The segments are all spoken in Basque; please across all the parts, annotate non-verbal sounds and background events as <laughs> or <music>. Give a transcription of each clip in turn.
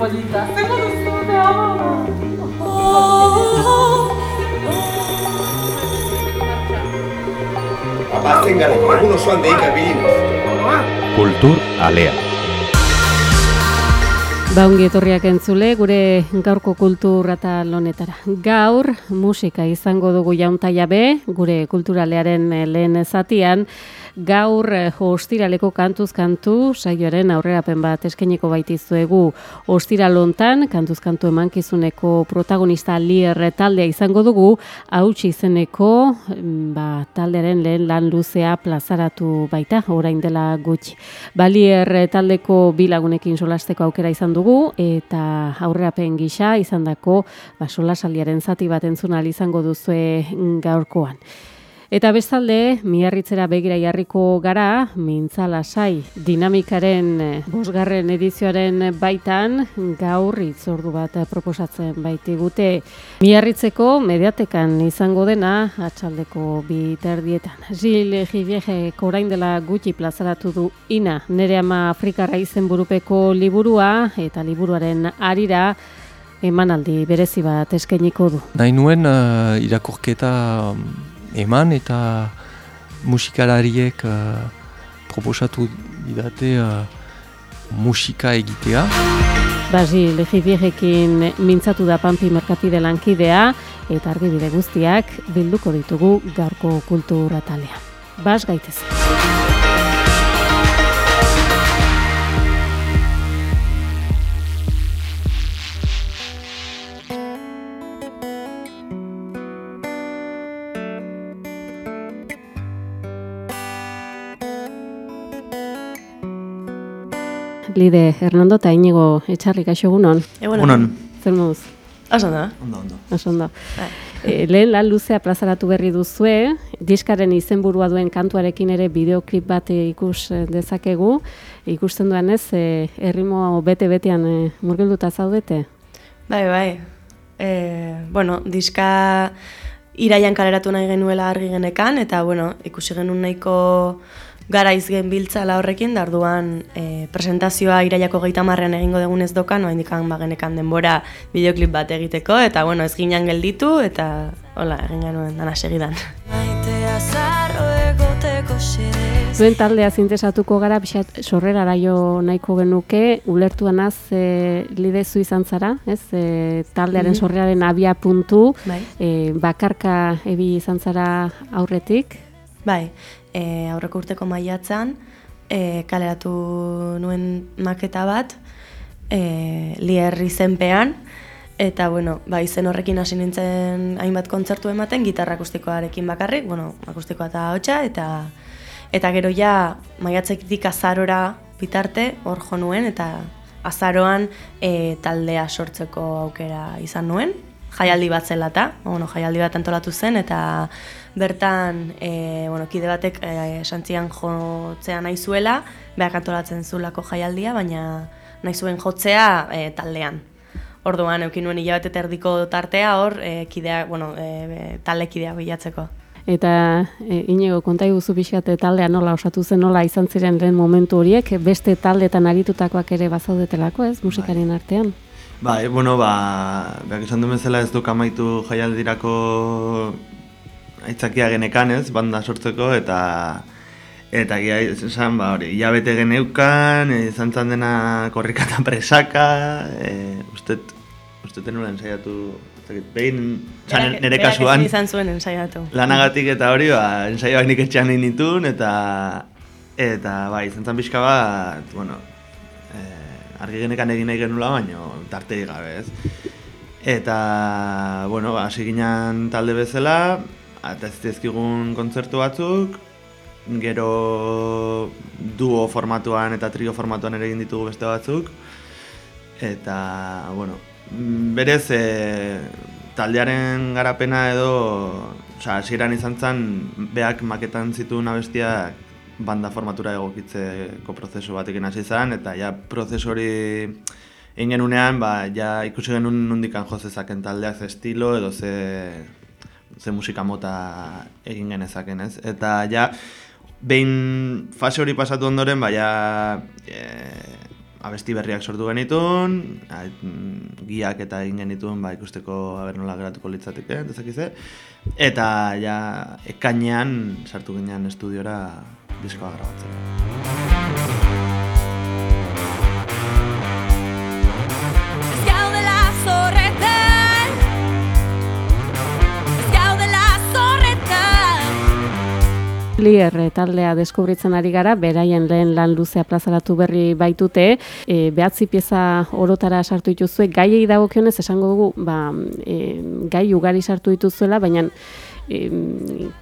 Polita, duzu da? Abatzen gara, egun osoan deika bilinez. Kultur alea. Baungi etorriak entzule, gure gaurko kultura eta lonetara. Gaur musika izango dugu jauntaia be, gure kulturalearen eh, lehen zatian, gaur eh, ostiraleko kantuz kantu saioaren aurrerapen bat eskeniko baitizuegu ostiralontan, kantuz kantu emankizuneko protagonista lier taldea izango dugu, hautsi izeneko mm, ba, taldearen lehen lan luzea plazaratu baita, orain dela gutxi. Balier taldeko bilagunekin solasteko aukera izan dugu, eta aurrerapen gisa izandako ba, solasaldiaren zati bat entzun ahal izango duzue gaurkoan. Eta bestalde, miarritzera begira jarriko gara, mintzala sai dinamikaren eh, bosgarren edizioaren baitan, gaur itzordu bat eh, proposatzen baitigute. Miarritzeko mediatekan izango dena, atxaldeko bi terdietan. Gil Jiviejek orain dela gutxi plazaratu du ina, nere ama Afrikarra izen burupeko liburua, eta liburuaren arira, emanaldi berezi bat eskainiko du. Nahi nuen uh, irakurketa um, eman eta musikalariek uh, proposatu didate uh, musika egitea. Basil Lejibierekin mintzatu da Pampi Merkatide lankidea eta argibide guztiak bilduko ditugu gaurko kultura talean. Bas gaitez. Lide, Hernando eta Inigo etxarrik aixogunon. Egunon. Zer moduz? Oso da. Ondo, ondo. Oso ondo. Bai. E, lehen lan luzea plazaratu berri duzue, diskaren izenburua duen kantuarekin ere bideoklip bat ikus e, dezakegu. Ikusten duan ez, e, errimo bete-betean e, murgilduta zaudete? Bai, bai. E, bueno, diska iraian kaleratu nahi genuela argi genekan, eta bueno, ikusi genuen nahiko garaiz gen biltzala horrekin, da orduan e, presentazioa iraiako geita marrean egingo degun ez dokan, oa indikan bagenekan denbora bideoklip bat egiteko, eta bueno, ez ginen gelditu, eta hola, egin genuen dana segidan. Zuen taldea zintesatuko gara, pixat sorrerara jo nahiko genuke, ulertuanaz e, lidezu izan zara, ez? E, taldearen Mhm. sorreraren abia puntu, Bai. e, bakarka ebi izan zara aurretik, Bai, e, aurreko urteko maiatzan, e, kaleratu nuen maketa bat, e, lier izenpean, eta bueno, ba, izen horrekin hasi nintzen hainbat kontzertu ematen, gitarra akustikoarekin bakarrik, bueno, akustikoa eta hotxa, eta eta gero ja maiatzetik azarora bitarte hor jo nuen, eta azaroan e, taldea sortzeko aukera izan nuen, jaialdi bat zela eta, bueno, jaialdi bat antolatu zen, eta bertan, e, bueno, kide batek e, santzian jotzea nahi zuela, behar antolatzen zulako jaialdia, baina nahi zuen jotzea e, taldean. Orduan, eukin nuen hilabete eta erdiko tartea hor, e, kidea, bueno, e, talde kidea bilatzeko. Eta e, inigo, konta iguzu pixate taldea nola osatu zen, nola izan ziren lehen momentu horiek, beste taldetan aritutakoak ere bazaudetelako, ez, musikarien artean? Bai, bueno, ba, behar esan duen bezala ez duk amaitu jaialdirako aitzakia genekan ez, banda sortzeko, eta eta gira esan, ba, hori, hilabete geneukan, e, izan zan dena korrika eta <laughs> presaka, e, ustet, ustet nula ensaiatu, ez dakit, behin, zan, nire berak kasuan, izan zuen ensaiatu. lanagatik eta hori, ba, ensaioak nik etxean nahi nituen, eta, eta, bai, izan zan pixka bat, bueno, eh, argi genekan egin nahi genula, baino tarterik gabe, ez? Eta, bueno, ba, hasi ginen talde bezala, eta ez dizkigun kontzertu batzuk, gero duo formatuan eta trio formatuan ere egin ditugu beste batzuk, eta, bueno, berez, e, taldearen garapena edo, osea, hasieran izan zen, beak maketan zituen abestiak banda formatura egokitzeko prozesu batekin hasi zen, eta ja prozesu hori egin genunean, ba, ja ikusi genuen nondikan jo zezaken taldeak ze estilo edo ze, ze musika mota egin genezaken, ez? Eta ja behin fase hori pasatu ondoren, baina e, abesti berriak sortu genituen, a, giak eta egin genituen, ba, ikusteko aber nola geratuko litzateke, dezakize. Eta ja, ekainean sartu ginean estudiora diskoa grabatzera. Lier eh, taldea deskubritzen ari gara, beraien lehen lan luzea plazaratu berri baitute, e, behatzi pieza orotara sartu dituzue, gaiei dagokionez esango dugu, ba, e, gai ugari sartu dituzuela, baina e,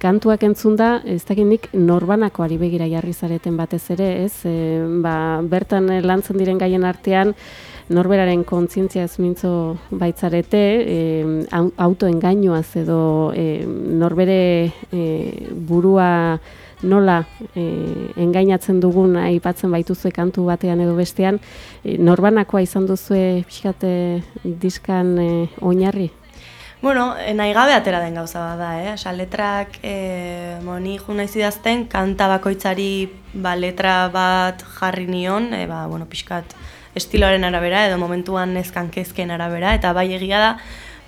kantuak entzunda, ez dakit nik norbanakoari begira jarri zareten batez ere, ez? E, ba, bertan lantzen diren gaien artean, norberaren kontzientzia ez mintzo baitzarete, e, autoengainoaz edo e, norbere e, burua nola e, engainatzen dugun aipatzen baituzue kantu batean edo bestean, e, norbanakoa izan duzue pixkate diskan e, oinarri? Bueno, nahi gabe atera den gauza bada, eh? Osa, letrak, eh, moni jo naiz idazten, kanta bakoitzari ba, letra bat jarri nion, eh, ba, bueno, pixkat estiloaren arabera, edo momentuan ezkan kezken arabera, eta bai egia da,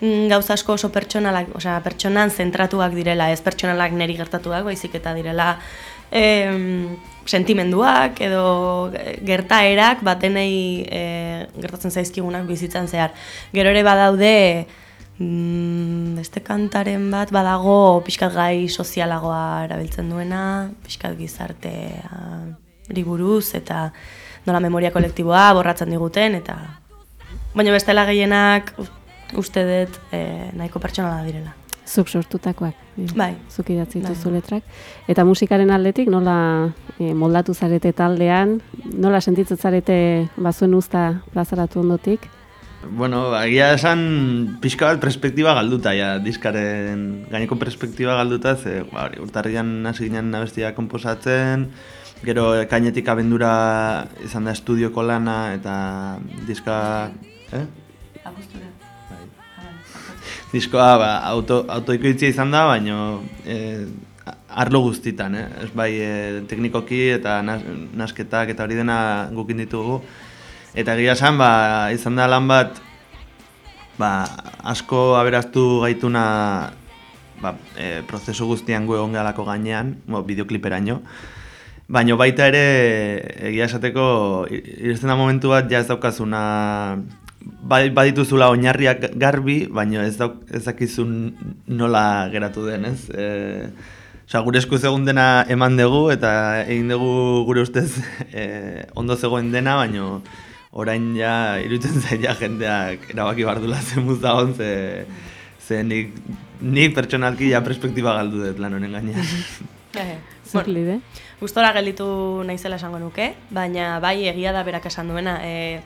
mm, gauza asko oso pertsonalak, osea, pertsonan zentratuak direla, ez pertsonalak neri gertatuak, baizik eta direla em, sentimenduak edo gertaerak batenei e, gertatzen zaizkigunak bizitzan zehar. Gero ere badaude mm, beste kantaren bat badago pixkat gai sozialagoa erabiltzen duena, pixkat gizartea buruz eta nola memoria kolektiboa borratzen diguten eta baina bestela gehienak uste dut e, nahiko pertsonala direla. Zuk sortutakoak. eh, Bai. Zuk idatzi Bai. dituzu letrak. Eta musikaren aldetik nola eh, moldatu zarete taldean, nola sentitzen zarete bazuen usta plazaratu ondotik? Bueno, egia esan pixka bat perspektiba galduta, ja, diskaren gaineko perspektiba galduta, ze ba, hori, urtarrian hasi ginen abestia komposatzen, gero kainetik abendura izan da estudioko lana eta diska... Eh? Bai. Diskoa ba, auto, autoikoitzia izan da, baino eh, arlo guztitan, eh? Ez bai eh, teknikoki eta nas, nasketak eta hori dena gukin ditugu. Eta egia esan, ba, izan da lan bat, ba, asko aberaztu gaituna ba, e, prozesu guztian gu egon galako gainean, bo, bideokliperaino. Baina baita ere, egia esateko, iristen da momentu bat ja ez daukazuna, bai, badituzula oinarriak garbi, baina ez, dauk, ez dakizun nola geratu den, ez? E, Osa, gure esku egun dena eman dugu eta egin dugu gure ustez <laughs> e, ondo zegoen dena, baina orain ja iruditzen <laughs> zaila jendeak erabaki bardula zen muzagon, ze, ze nik, nik pertsonalki ja perspektiba galdu dut lan honen gainean. Eh, Zuk lide? Gustora gelditu naizela esango nuke, baina bai egia da berak esan duena. E,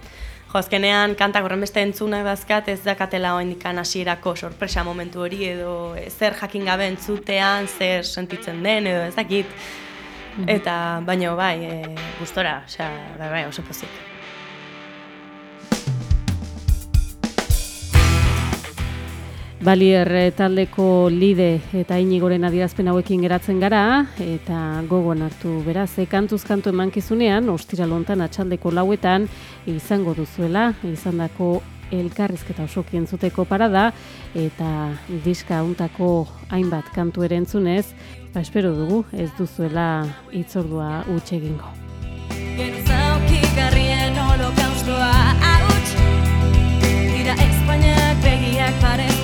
jo, azkenean kantak horren beste entzunak dazkat ez dakatela oindikan hasierako sorpresa momentu hori edo e, zer jakin gabe entzutean, zer sentitzen den edo ez dakit. Eta baina bai, e, gustora, osea, bai, bai, oso pozik. Balier eh, taldeko lide eta inigoren adierazpen hauekin geratzen gara, eta gogoan hartu beraz, e, kantuz kantu emankizunean, ostira lontan atxaldeko lauetan, izango duzuela, izandako elkarrizketa osoki entzuteko parada, eta diska untako hainbat kantu ere entzunez, ba, espero dugu ez duzuela itzordua utx egingo. Genuzaukigarrien holokaustoa Auts Dira Espainiak begiak pare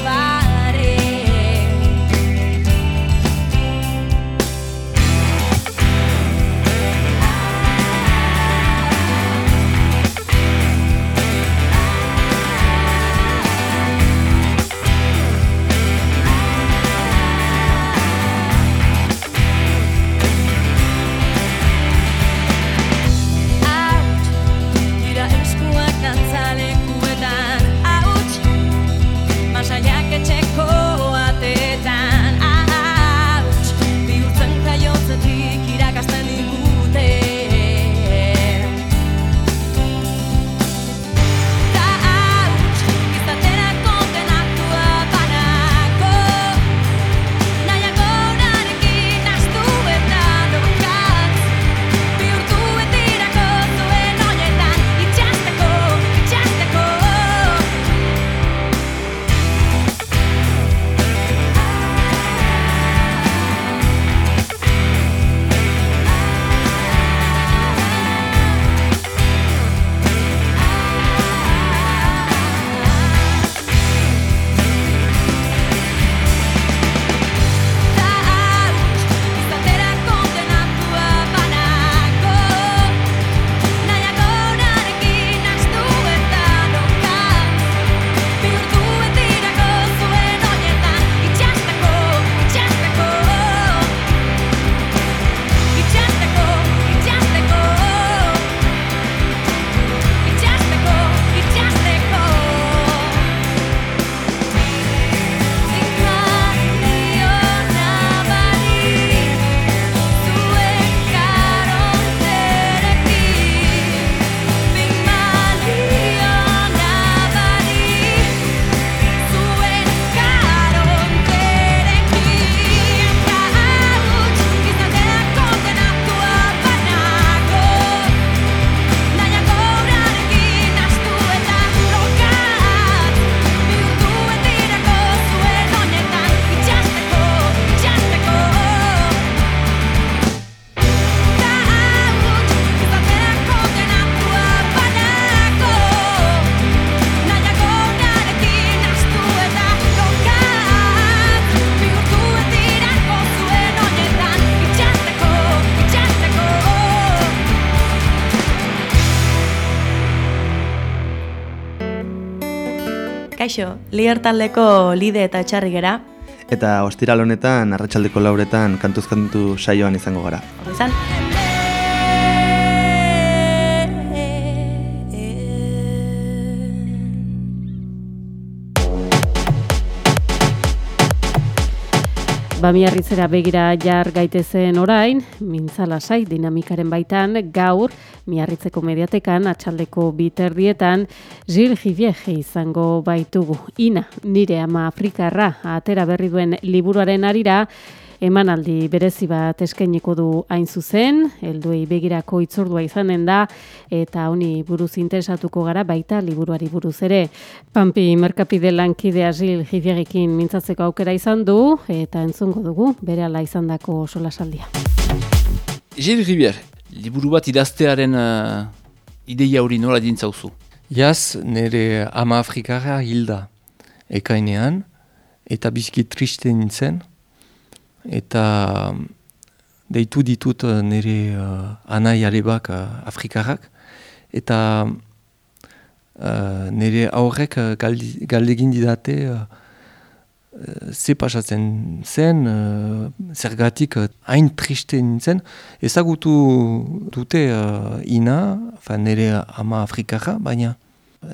Kaixo, lier taldeko lide eta etxarri gera. Eta ostiral honetan, arratsaldeko lauretan, kantuz kantu saioan izango gara. Hor izan. Ba, miarritzera begira jar gaitezen orain, mintzala sai dinamikaren baitan, gaur, miarritzeko mediatekan, atxaldeko biterdietan, Gil Giviege izango baitugu. Ina, nire ama Afrikarra, atera berri duen liburuaren arira, emanaldi berezi bat eskainiko du hain zuzen, helduei begirako itzordua izanen da, eta honi buruz interesatuko gara baita liburuari buruz ere. Pampi Merkapide lankidea Gil Giviegekin mintzatzeko aukera izan du, eta entzungo dugu, bere ala izan dako solasaldia. Gil Rivier, liburu bat idaztearen uh, ideia hori nola dintzauzu? Jaz, nire ama Afrikarra hilda ekainean, eta bizki triste nintzen, eta um, deitu ditut uh, nire uh, anai arebak uh, Afrikarrak, eta uh, nire aurrek uh, galdegin didate uh, uh, ze pasatzen zen, uh, zergatik uh, hain triste nintzen, ezagutu dute uh, ina, fa nire ama Afrikarra, baina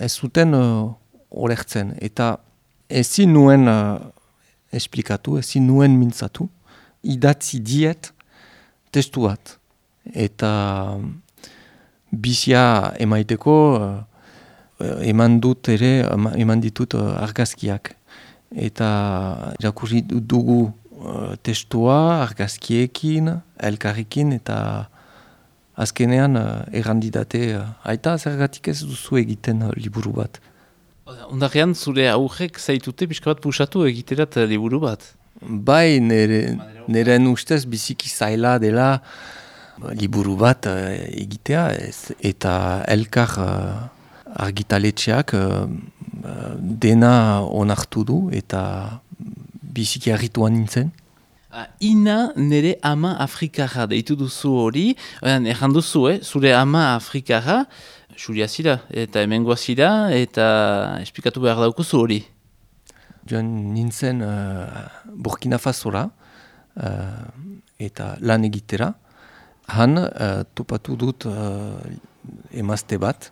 ez zuten uh, olertzen, eta ezin nuen uh, esplikatu, ezin nuen mintzatu, idatzi diet testu bat. Eta um, bizia emaiteko uh, eman dut ere, ema- eman ditut uh, argazkiak. Eta irakurri du- dugu uh, testua argazkiekin, elkarrekin, eta azkenean uh, errandidate, uh, aita zergatik ez duzu egiten uh, liburu bat. Ondarean zure aurrek zaitute pixka bat pusatu egiterat liburu bat. Bai, nire, niren ustez biziki zaila dela uh, liburu bat uh, egitea, ez, eta elkar uh, argitaletxeak uh, dena onartu du eta biziki harrituan nintzen. Ah, ina nire ama Afrikarra deitu duzu hori, erran duzu, eh? zure ama Afrikarra, Xuria zira, eta hemengoa zira, eta esplikatu behar daukuzu hori. Joan nintzen uh, Burkina Fasora uh, eta lan egitera. Han uh, topatu dut uh, emazte bat.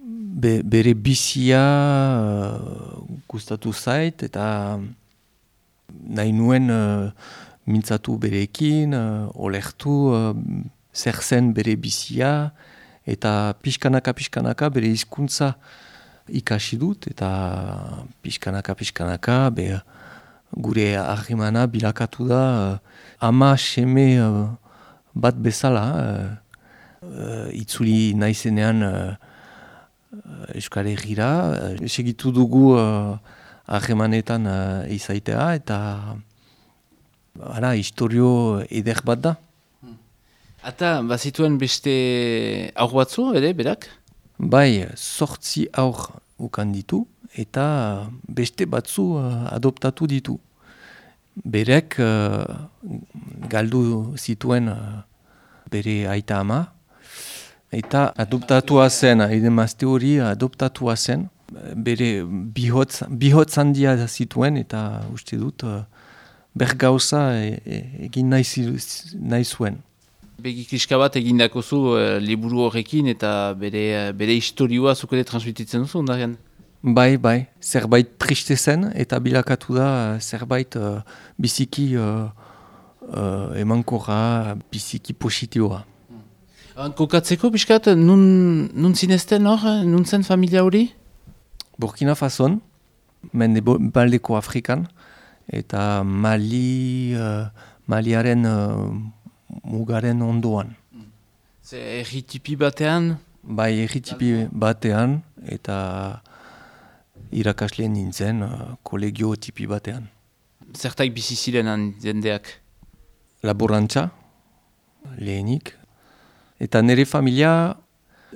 Be, bere bizia uh, gustatu zait eta nahi nuen uh, mintzatu berekin, uh, olertu uh, zer zen bere bizia eta pixkanaka pixkanaka bere hizkuntza ikasi dut eta pixkanaka pixkanaka be, gure harremana bilakatu da uh, ama seme uh, bat bezala itzuli naizenean uh, Euskal Herriera, uh, segitu dugu uh, izaitea eta ara, historio eder bat da. Eta, bazituen beste aur batzu, ere, berak? Bai, sortzi aur ukan ditu eta beste batzu uh, adoptatu ditu. Berek uh, galdu zituen uh, bere aita ama eta adoptatua zen, edemazte hori adoptatua zen. Bere bihotz, bihotz handia zituen eta uste dut uh, ber gauza e, e, egin nahi, nahi zuen. Begi kriska bat egindakozu eh, liburu horrekin eta bere, eh, bere historioa zuk ere transmititzen duzu, ondarean? Bai, bai, zerbait triste zen eta bilakatu da eh, zerbait uh, biziki uh, uh, emankorra, biziki positiboa. Han, Kokatzeko, pixkat, nun, nun zinezten hor, nun zen familia hori? Burkina Fason, mende baldeko Afrikan, eta Mali, uh, Maliaren uh, mugaren ondoan. Ze erri tipi batean, Bai, erritipi batean eta irakasle nintzen uh, kolegio tipi batean. zertaik bizi ziren han jendeak. laborantza, lehenik. Eta nire familia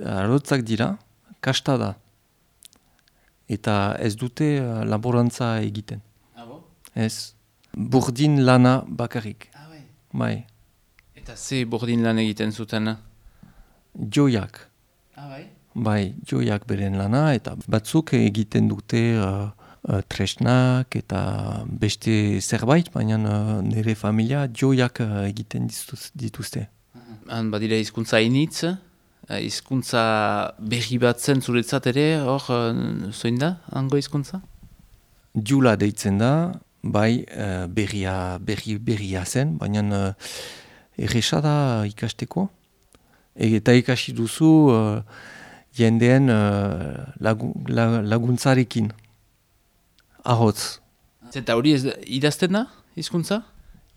arotzak dira, kasta da. Eta ez dute uh, laborantza egiten. Abo? Ez, burdin lana bakarrik. Ah, bai. Bai, Eta ze bordin lan egiten zuten? joiak. Ah, bai? Bai, joiak beren lana, eta batzuk egiten dute uh, uh, tresnak eta beste zerbait, baina uh, nire familia joiak uh, egiten dituz- dituzte. Han badira hizkuntza initz, eh, hizkuntza berri bat zen zuretzat ere, hor, eh, zoin da, hango hizkuntza? Jula deitzen da, bai uh, berria, berri, berria zen, baina uh, erresa da ikasteko. E, eta ikasi duzu uh, jendeen uh, lagu, la, laguntzarekin. Ahotz. Zeta hori ez da- idazten da, hizkuntza?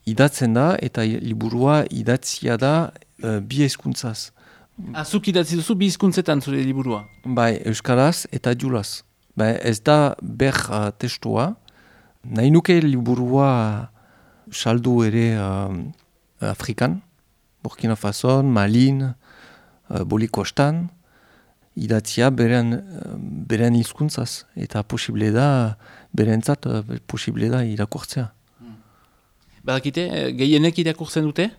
Idatzen da eta liburua idatzia da uh, bi hezkuntzaz. Azuk idatzi duzu bi hizkuntzetan zure liburua. Bai, euskaraz eta julaz. Bai, ez da ber uh, testua. Nahi nuke liburua saldu ere uh, Afrikan, Burkina Faso, Malin, uh, Bolikostan, idatzia beren, uh, beren hizkuntzaz. Eta posible da, berentzat uh, posible da irakurtzea. Badakite, eh, gehienek irakurtzen dute?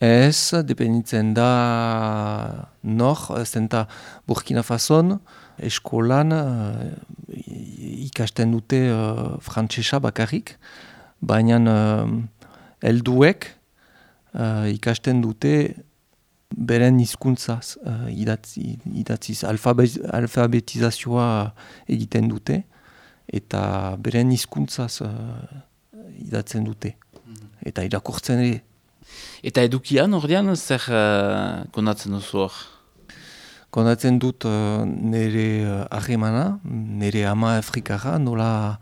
Ez, dependitzen da nor, zenta Burkina Fason, eskolan uh, ikasten dute uh, frantsesa bakarrik, baina uh, helduek uh, ikasten dute beren hizkuntzaz uh, idatzi, idatziz, alfabet, alfabetizazioa egiten dute, eta beren hizkuntzaz uh, idatzen dute, eta irakurtzen ere. Eta edukian, ordean, zer uh, konatzen duzu hor? Kondatzen dut uh, nire uh, nire ama Afrikara, nola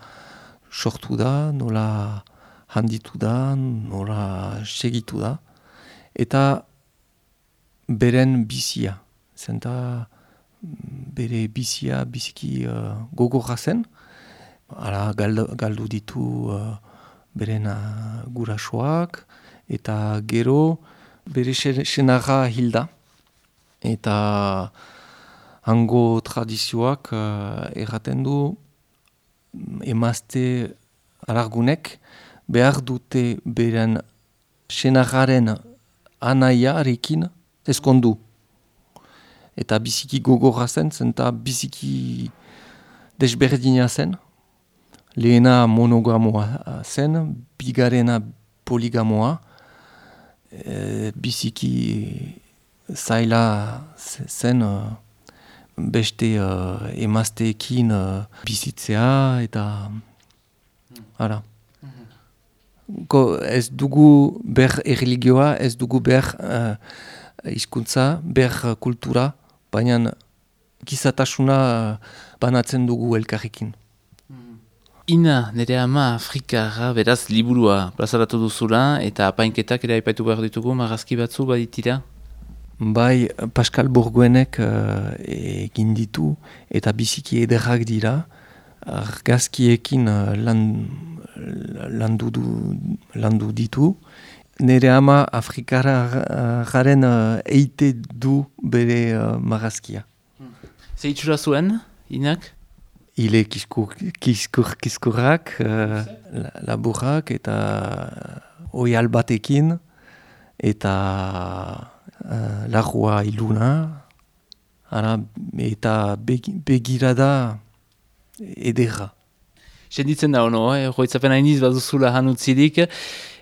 sortu da, nola handitu da, nola segitu da. Eta beren bizia, zenta mm, bere bizia biziki uh, gogorra zen, Ara galdu, galdu ditu uh, beren uh, gurasoak, eta gero bere sen- senarra hilda. Eta hango tradizioak uh, erraten du mm, emazte alargunek behar dute beren senarraren anaiarekin ezkondu. Eta biziki gogorra zen, zenta biziki desberdina zen. Lehena monogamoa zen, bigarena poligamoa, e, biziki zaila ze- zen uh, beste uh, emazteekin uh, bizitzea eta ara. Ko, ez dugu ber erreligioa, ez dugu ber uh, hizkuntza, ber kultura, baina gizatasuna banatzen dugu elkarrekin. Ina, nire ama Afrikara, beraz, liburua plazaratu duzula, eta apainketak ere aipatu behar ditugu, marrazki batzu baditira. Bai, Pascal Bourguenek uh, egin ditu eta biziki ederrak dira. Argazkiekin uh, lan, landu, du, landu ditu. Nere ama Afrikara uh, garen uh, eite du bere uh, marrazkia. Ze itxura zuen, Inak? Ile kiskur, kiskur, kiskurrak, uh, la- laburrak eta oial batekin eta uh, larrua iluna. Ara, eta begi- begirada ederra. Senditzen da ono, eh? Hoitzapen hainiz baduzula hanutzirik.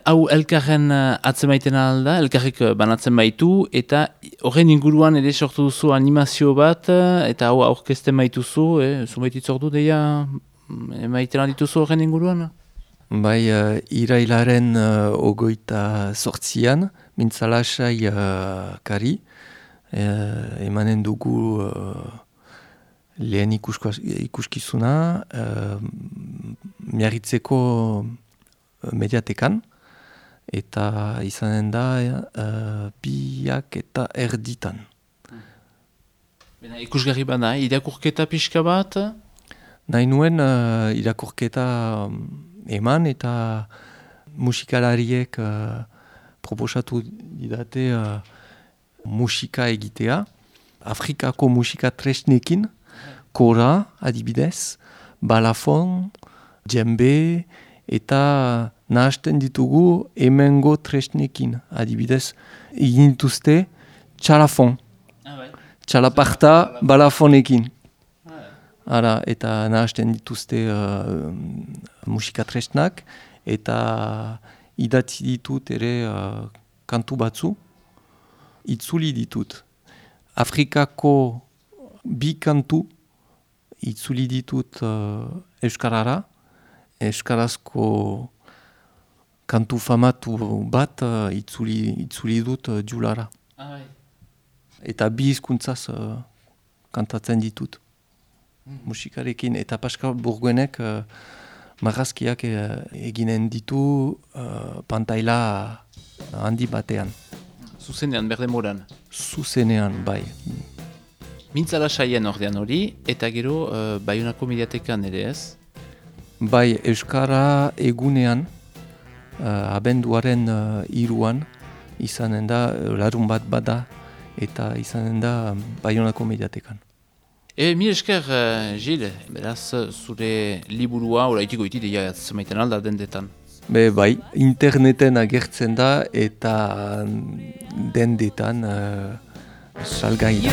Hau elkarren uh, atzemaiten alda, elkarrik uh, banatzen baitu, eta horren inguruan ere sortu duzu animazio bat, uh, eta hau aurkezten baituzu, eh? Zumait itzordu deia mm, emaiten dituzu horren inguruan? Bai, uh, irailaren uh, ogoita sortzian, mintzalasai uh, kari, uh, emanen dugu uh, lehen ikuskizuna, uh, miarritzeko mediatekan, eta izanen da uh, biak eta erditan. Bena, ikusgarri bada, irakurketa pixka bat, Nahi nuen uh, irakurketa um, eman eta musikalariek uh, proposatu didate uh, musika egitea. Afrikako musika tresnekin, kora adibidez, balafon, djembe eta nahasten ditugu hemengo tresnekin adibidez. Egin dituzte txalafon, txalaparta balafonekin. Ara, eta nahasten dituzte uh, musikatresnak, eta idatzi ditut ere uh, kantu batzu, itzuli ditut. Afrikako bi kantu itzuli ditut uh, Euskarara, Euskarazko kantu famatu bat uh, itzuli, itzuli dut uh, julara. Ah. Eta bi hizkuntzaz uh, kantatzen ditut musikarekin. Eta Pascal Burguenek uh, marrazkiak uh, eginen ditu uh, pantaila handi batean. Zuzenean, berde moran. Zuzenean, bai. Mintzala saien ordean hori, eta gero uh, Bayonako mediatekan ere ez? Bai, Euskara egunean, uh, abenduaren uh, iruan, izanen da, uh, larun bat bada, eta izanen da Bayonako mediatekan. E, mi esker, uh, Gil, beraz, zure liburua, ora itiko itide, ja, zemaiten alda dendetan. Be, bai, interneten agertzen da, eta dendetan uh, salgai da.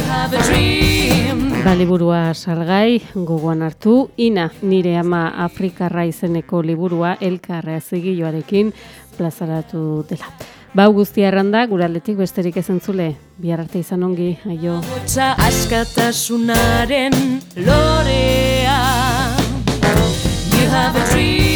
Baliburua salgai, gogoan hartu, ina nire ama Afrikarra izeneko liburua elkarra zigilloarekin plazaratu dela. Bau guztia erranda, guraletik besterik ezentzule, bihar arte izan ongi, aio. Hotza askatasunaren lorea You have a dream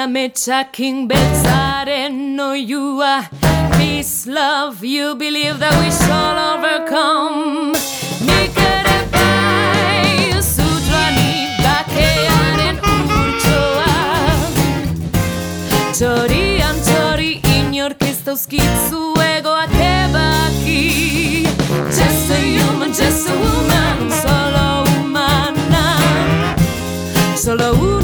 ametsakin betzaren noiua Peace, love, you believe that we shall overcome. Nik ere bai zutroan ibakearen urtsoa Txorian txori inork ez dauzkitzu egoak ebaki. Just a human, just a woman, solo humana. Solo woman